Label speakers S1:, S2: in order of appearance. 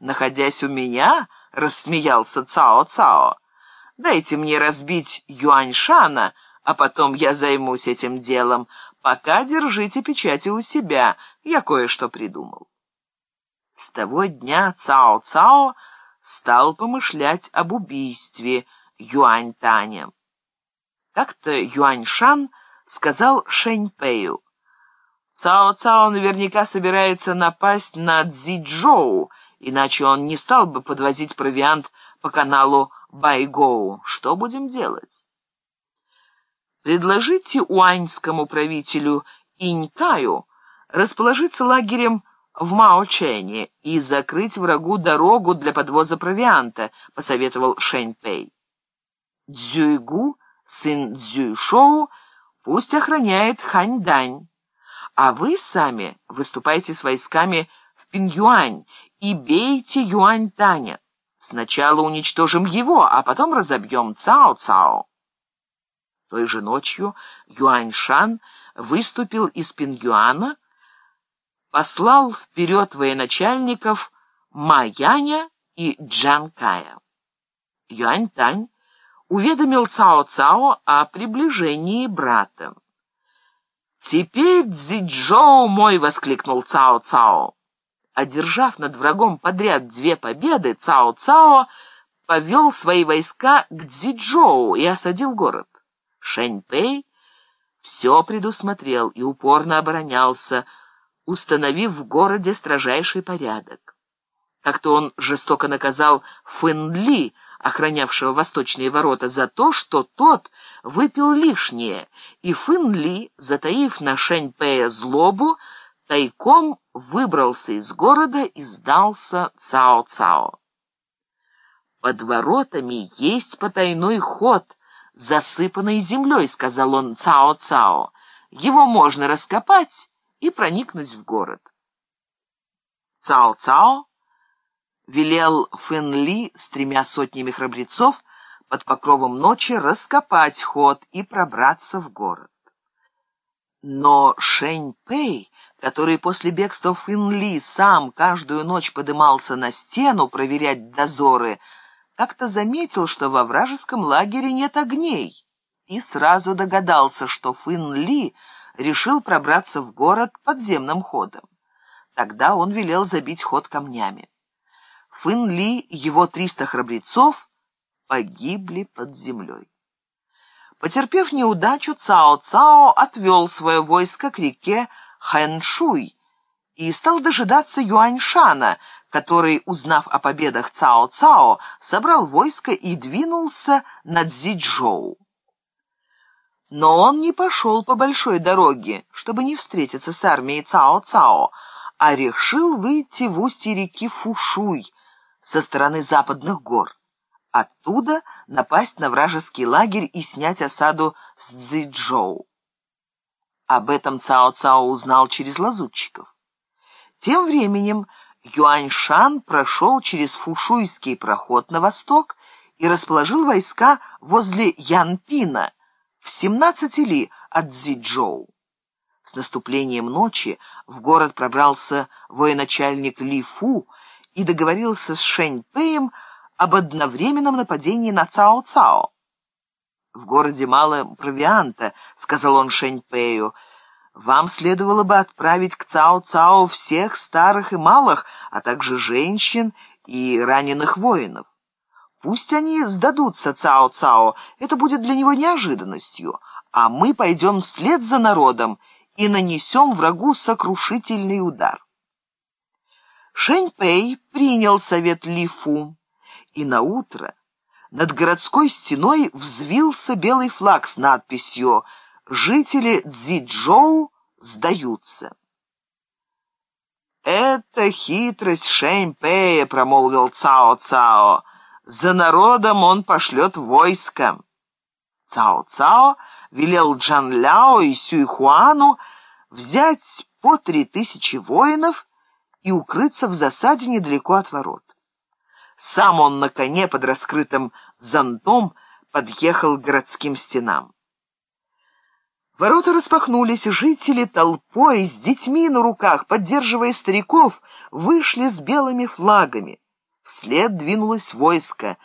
S1: находясь у меня?» — рассмеялся Цао-Цао. «Дайте мне разбить Юаньшана, а потом я займусь этим делом. Пока держите печати у себя, я кое-что придумал». С того дня Цао-Цао стал помышлять об убийстве Юань-Таня. Как-то Юань-Шан сказал Шэнь-Пэю, «Цао-Цао наверняка собирается напасть на Цзи-Джоу, иначе он не стал бы подвозить провиант по каналу Байгоу. Что будем делать?» «Предложите уаньскому правителю Инькаю расположиться лагерем в Маочене и закрыть врагу дорогу для подвоза провианта», — посоветовал Шэнь Пэй. Цзюйгу, сын Цзюйшоу, пусть охраняет Ханьдань, а вы сами выступайте с войсками в Пиньюань и бейте Юань-Таня. Сначала уничтожим его, а потом разобьем Цао-Цао. Той же ночью Юань-Шан выступил из Пиньюана, послал вперед военачальников Маяня и Джанкая. Юань-Тань уведомил Цао-Цао о приближении брата. «Теперь Цзиджоу мой!» — воскликнул Цао-Цао. Одержав над врагом подряд две победы, Цао-Цао повел свои войска к Цзиджоу и осадил город. Шэнь-Пэй все предусмотрел и упорно оборонялся, установив в городе строжайший порядок. Как-то он жестоко наказал Фэн Ли, охранявшего восточные ворота, за то, что тот выпил лишнее, и Фэн Ли, затаив на Шэнь-Пэя злобу, тайком выбрался из города и сдался Цао-Цао. «Под воротами есть потайной ход, засыпанный землей», — сказал он Цао-Цао. «Его можно раскопать и проникнуть в город». Цао-Цао велел Фэн Ли с тремя сотнями храбрецов под покровом ночи раскопать ход и пробраться в город. Но Шэнь Пэй, который после бегства Фэн Ли сам каждую ночь подымался на стену проверять дозоры, как-то заметил, что во вражеском лагере нет огней, и сразу догадался, что Фэн Ли решил пробраться в город подземным ходом. Тогда он велел забить ход камнями. Фын Ли и его триста храбрецов погибли под землей. Потерпев неудачу, Цао Цао отвел свое войско к реке Хэншуй и стал дожидаться Юаньшана, который, узнав о победах Цао Цао, собрал войско и двинулся на Цзичжоу. Но он не пошел по большой дороге, чтобы не встретиться с армией Цао Цао, а решил выйти в устье реки Фушуй, со стороны западных гор. Оттуда напасть на вражеский лагерь и снять осаду с Цзиджоу. Об этом Цао-Цао узнал через лазутчиков. Тем временем Юаньшан прошел через Фушуйский проход на восток и расположил войска возле Янпина в 17 ли от Цзиджоу. С наступлением ночи в город пробрался военачальник Ли Фу и договорился с Шэнь Пэем об одновременном нападении на Цао-Цао. «В городе мало провианта», — сказал он Шэнь Пэю. «Вам следовало бы отправить к Цао-Цао всех старых и малых, а также женщин и раненых воинов. Пусть они сдадутся Цао-Цао, это будет для него неожиданностью, а мы пойдем вслед за народом и нанесем врагу сокрушительный удар». Шэньпэй принял совет Лифу, и на утро над городской стеной взвился белый флаг с надписью «Жители Цзиджоу сдаются». «Это хитрость Шэньпэя», — промолвил Цао-Цао. «За народом он пошлет войско». Цао-Цао велел Джан Ляо и Сюй Хуану взять по три тысячи воинов и укрыться в засаде недалеко от ворот. Сам он на коне под раскрытым зонтом подъехал к городским стенам. Ворота распахнулись, и жители толпой с детьми на руках, поддерживая стариков, вышли с белыми флагами. Вслед двинулось войско.